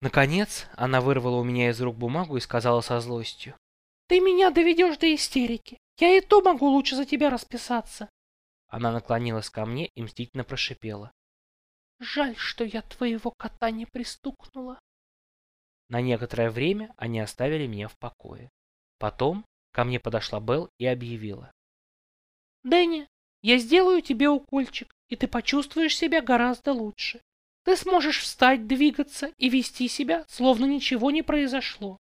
Наконец, она вырвала у меня из рук бумагу и сказала со злостью. «Ты меня доведешь до истерики. Я и то могу лучше за тебя расписаться». Она наклонилась ко мне и мстительно прошипела. «Жаль, что я твоего кота не пристукнула». На некоторое время они оставили меня в покое. Потом ко мне подошла Белл и объявила. «Дэнни, я сделаю тебе укольчик, и ты почувствуешь себя гораздо лучше. Ты сможешь встать, двигаться и вести себя, словно ничего не произошло.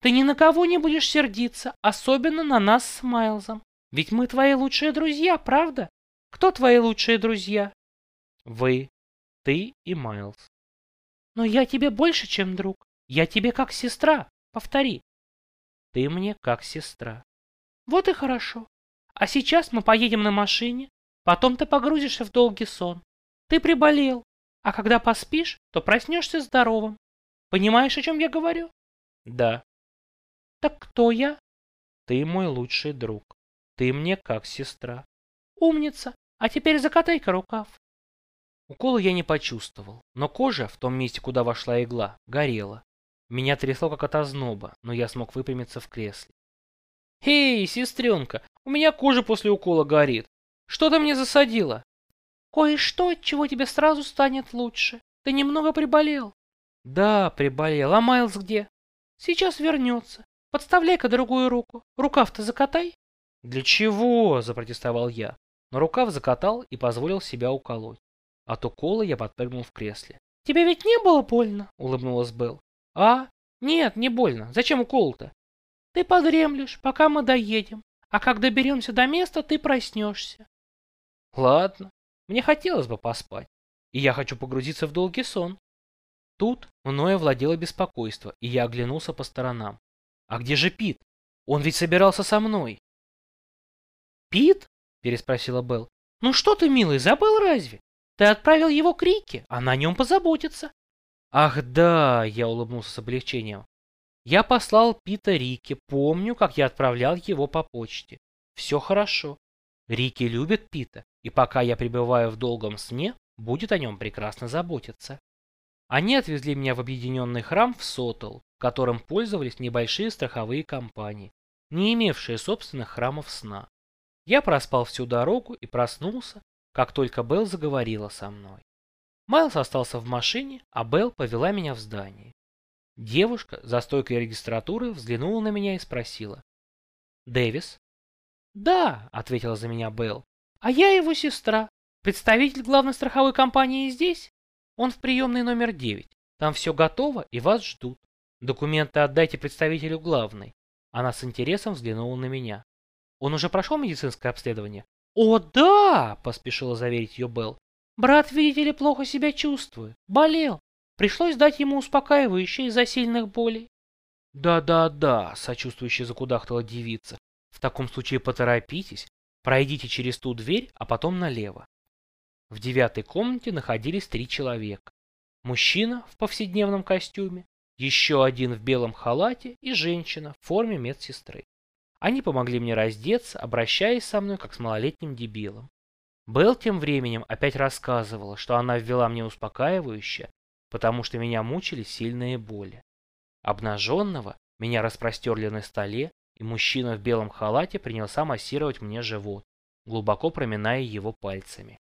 Ты ни на кого не будешь сердиться, особенно на нас с Майлзом. Ведь мы твои лучшие друзья, правда? Кто твои лучшие друзья? Вы, ты и Майлз. Но я тебе больше, чем друг. Я тебе как сестра. Повтори. Ты мне как сестра. Вот и хорошо. А сейчас мы поедем на машине, потом ты погрузишься в долгий сон. Ты приболел, а когда поспишь, то проснешься здоровым. Понимаешь, о чем я говорю? Да. Так кто я? Ты мой лучший друг. Ты мне как сестра. Умница. А теперь закатай-ка рукав. Укола я не почувствовал, но кожа в том месте, куда вошла игла, горела. Меня трясло как от озноба, но я смог выпрямиться в кресле. «Эй, сестренка, у меня кожа после укола горит. Что ты мне засадила?» Кое-что, от чего тебе сразу станет лучше. Ты немного приболел. Да, приболел. А Майлз где? Сейчас вернется. Подставляй-ка другую руку. Рукав-то закатай. Для чего? Запротестовал я. Но рукав закатал и позволил себя уколоть. От укола я подпрыгнул в кресле. Тебе ведь не было больно? Улыбнулась Белл. А? Нет, не больно. Зачем укол-то? Ты подремлешь, пока мы доедем. А как доберемся до места, ты проснешься. Ладно. Мне хотелось бы поспать, и я хочу погрузиться в долгий сон. Тут мною владело беспокойство, и я оглянулся по сторонам. А где же Пит? Он ведь собирался со мной. Пит? переспросила Белл. Ну что ты, милый, забыл разве? Ты отправил его к Рике, она о нем позаботится. Ах да, я улыбнулся с облегчением. Я послал Пита Рике, помню, как я отправлял его по почте. Все хорошо. Рики любит Пита, и пока я пребываю в долгом сне, будет о нем прекрасно заботиться. Они отвезли меня в объединенный храм в Сотл, которым пользовались небольшие страховые компании, не имевшие собственных храмов сна. Я проспал всю дорогу и проснулся, как только Белл заговорила со мной. Майлз остался в машине, а Белл повела меня в здание. Девушка за стойкой регистратуры взглянула на меня и спросила. «Дэвис, «Да», — ответила за меня Белл. «А я его сестра. Представитель главной страховой компании здесь? Он в приемной номер девять. Там все готово и вас ждут. Документы отдайте представителю главной». Она с интересом взглянула на меня. «Он уже прошел медицинское обследование?» «О, да!» — поспешила заверить ее Белл. «Брат, видите ли, плохо себя чувствует. Болел. Пришлось дать ему успокаивающее из-за сильных болей». «Да-да-да», — сочувствующе закудахтала девица. В таком случае поторопитесь, пройдите через ту дверь, а потом налево. В девятой комнате находились три человека. Мужчина в повседневном костюме, еще один в белом халате и женщина в форме медсестры. Они помогли мне раздеться, обращаясь со мной как с малолетним дебилом. Белл тем временем опять рассказывала, что она ввела мне успокаивающее, потому что меня мучили сильные боли. Обнаженного меня распростерли на столе, и мужчина в белом халате принялся массировать мне живот, глубоко проминая его пальцами.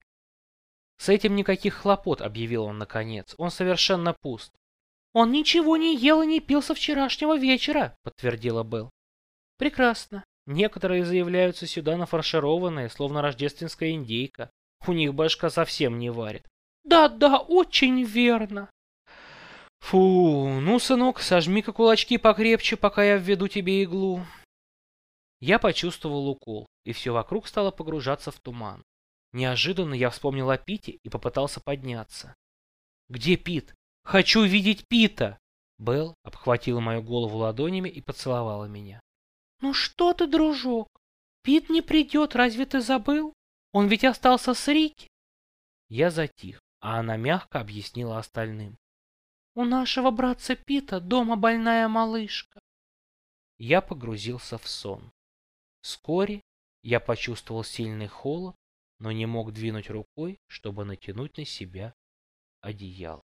«С этим никаких хлопот», — объявил он наконец, — «он совершенно пуст». «Он ничего не ел и не пил со вчерашнего вечера», — подтвердила Белл. «Прекрасно. Некоторые заявляются сюда нафаршированные, словно рождественская индейка. У них башка совсем не варит». «Да-да, очень верно», Фу, ну, сынок, сожми-ка кулачки покрепче, пока я введу тебе иглу. Я почувствовал укол, и все вокруг стало погружаться в туман. Неожиданно я вспомнил о Пите и попытался подняться. «Где Пит? Хочу видеть Пита!» Белл обхватила мою голову ладонями и поцеловала меня. «Ну что ты, дружок? Пит не придет, разве ты забыл? Он ведь остался с Рики!» Я затих, а она мягко объяснила остальным. «У нашего братца Пита дома больная малышка». Я погрузился в сон. Вскоре я почувствовал сильный холод, но не мог двинуть рукой, чтобы натянуть на себя одеяло.